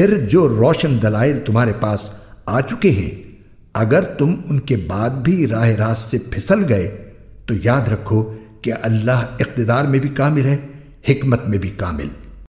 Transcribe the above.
پھر جو روشن دلائل تمہارے پاس آ چکے ہیں، اگر تم ان کے بعد بھی راہ راست سے پھسل گئے، تو یاد رکھو کہ اللہ اقتدار میں بھی کامل ہے، حکمت میں بھی کامل۔